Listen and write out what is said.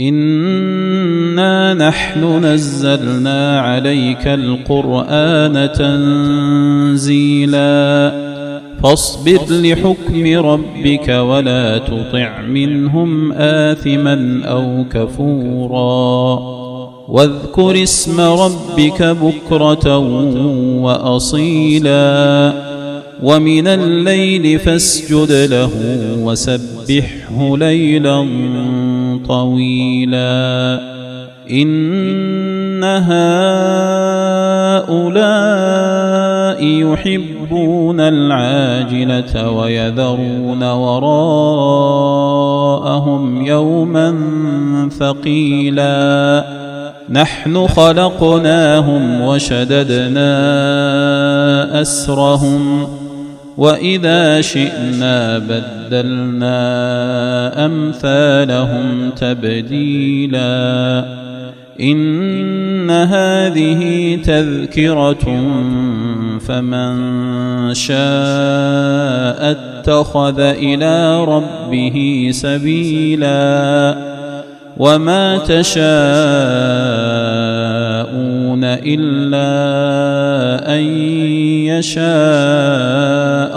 انا نحن نزلنا عليك القران تنزيلا فاصبر لحكم ربك ولا تطع منهم اثما أو كفورا واذكر اسم ربك بكره واصيلا ومن الليل فاسجد له وسبحه ليلا طويلا. إن هؤلاء يحبون العاجلة ويذرون وراءهم يوما ثقيلا. نحن خلقناهم وشددنا أسرهم. واذا شئنا بدلنا امثالهم تبديلا ان هذه تذكره فمن شاء اتخذ إلى ربه سبيلا وما تشاءون الا ان يشاء